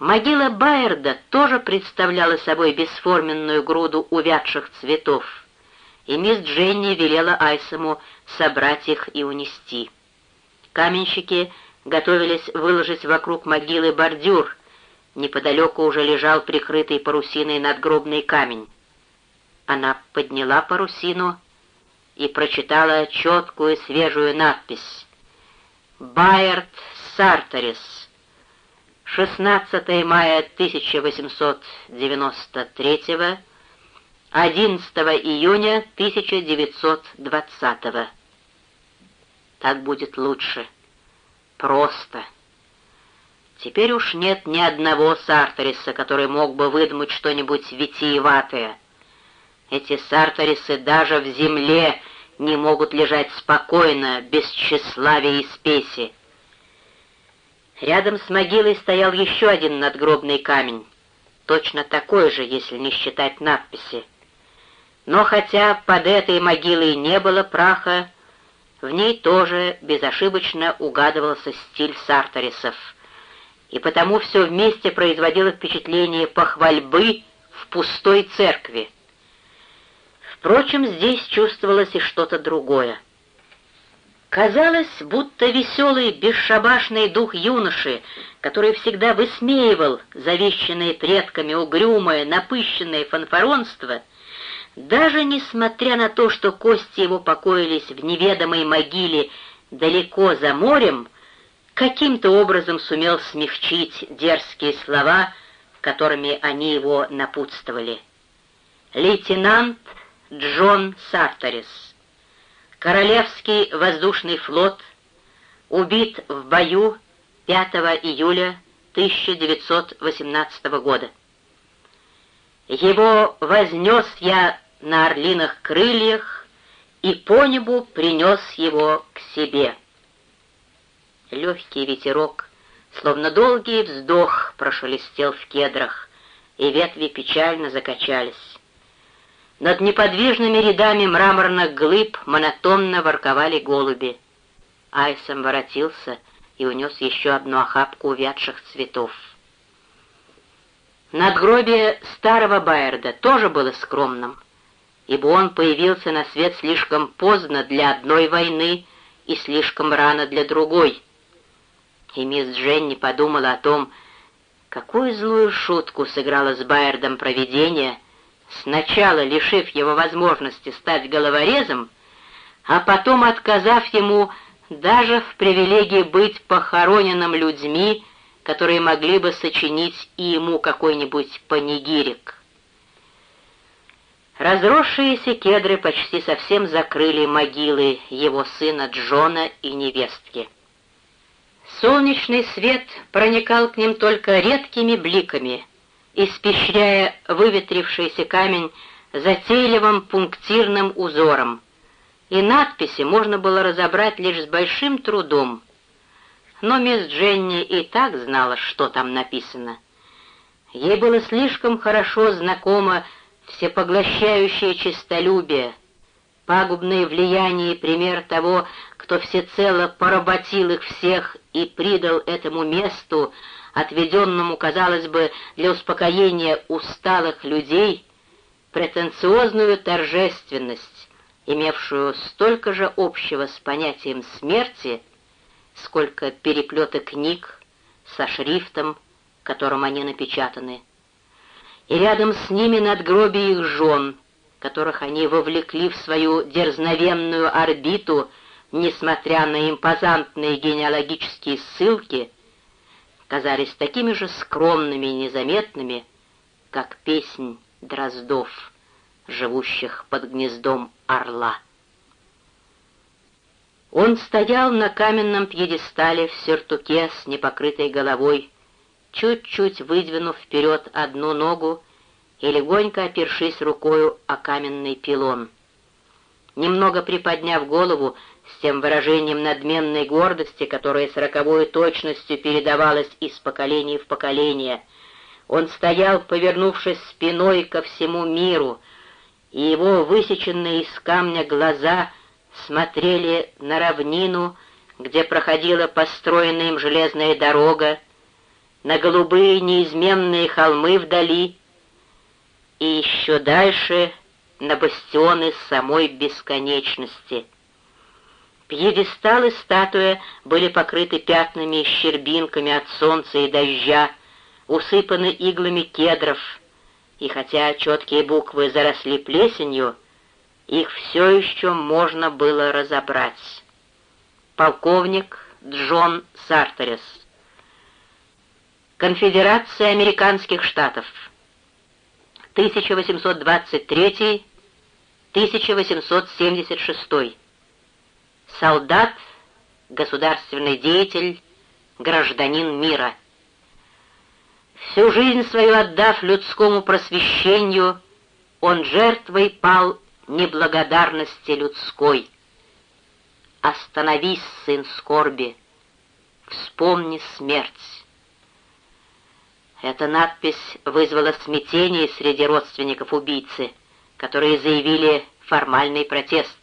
Могила Байерда тоже представляла собой бесформенную груду увядших цветов, и мисс Дженни велела Айсому собрать их и унести. Каменщики готовились выложить вокруг могилы бордюр, неподалеку уже лежал прикрытый парусиной надгробный камень. Она подняла парусину и прочитала четкую свежую надпись «Байерд Сарторис», 16 мая 1893, 11 июня 1920. Так будет лучше. Просто. Теперь уж нет ни одного Сарториса, который мог бы выдумать что-нибудь витиеватое. Эти Сарторисы даже в земле не могут лежать спокойно, без тщеславия и спеси. Рядом с могилой стоял еще один надгробный камень, точно такой же, если не считать надписи. Но хотя под этой могилой не было праха, в ней тоже безошибочно угадывался стиль сарторисов, и потому все вместе производило впечатление похвальбы в пустой церкви. Впрочем, здесь чувствовалось и что-то другое. Казалось, будто веселый, бесшабашный дух юноши, который всегда высмеивал завещанное предками угрюмое, напыщенное фанфаронство, даже несмотря на то, что кости его покоились в неведомой могиле далеко за морем, каким-то образом сумел смягчить дерзкие слова, которыми они его напутствовали. Лейтенант Джон Сарторис Королевский воздушный флот убит в бою 5 июля 1918 года. Его вознес я на орлиных крыльях и по небу принес его к себе. Легкий ветерок, словно долгий вздох, прошелестел в кедрах, и ветви печально закачались. Над неподвижными рядами мраморных глыб монотонно ворковали голуби. Айсом воротился и унес еще одну охапку увядших цветов. Надгробие старого Байерда тоже было скромным, ибо он появился на свет слишком поздно для одной войны и слишком рано для другой. И мисс Дженни подумала о том, какую злую шутку сыграла с Байердом провидение — сначала лишив его возможности стать головорезом, а потом отказав ему даже в привилегии быть похороненным людьми, которые могли бы сочинить и ему какой-нибудь панигирик. Разросшиеся кедры почти совсем закрыли могилы его сына Джона и невестки. Солнечный свет проникал к ним только редкими бликами, испещряя выветрившийся камень затейливым пунктирным узором, и надписи можно было разобрать лишь с большим трудом. Но мисс Дженни и так знала, что там написано. Ей было слишком хорошо знакомо всепоглощающее честолюбие, пагубное влияние и пример того, кто всецело поработил их всех и придал этому месту отведенному, казалось бы, для успокоения усталых людей, претенциозную торжественность, имевшую столько же общего с понятием смерти, сколько переплеты книг со шрифтом, которым они напечатаны, и рядом с ними надгробие их жен, которых они вовлекли в свою дерзновенную орбиту, несмотря на импозантные генеалогические ссылки — казались такими же скромными и незаметными, как песнь дроздов, живущих под гнездом орла. Он стоял на каменном пьедестале в сертуке с непокрытой головой, чуть-чуть выдвинув вперед одну ногу и легонько опершись рукою о каменный пилон. Немного приподняв голову, с тем выражением надменной гордости, которое с роковой точностью передавалось из поколения в поколение. Он стоял, повернувшись спиной ко всему миру, и его высеченные из камня глаза смотрели на равнину, где проходила построенная им железная дорога, на голубые неизменные холмы вдали и еще дальше на бастионы самой бесконечности. Пьедестал и статуя были покрыты пятнами и щербинками от солнца и дождя, усыпаны иглами кедров, и хотя четкие буквы заросли плесенью, их все еще можно было разобрать. Полковник Джон Сартерес. Конфедерация американских штатов. 1823-1876. Солдат, государственный деятель, гражданин мира. Всю жизнь свою отдав людскому просвещению, он жертвой пал неблагодарности людской. Остановись, сын скорби, вспомни смерть. Эта надпись вызвала смятение среди родственников убийцы, которые заявили формальный протест.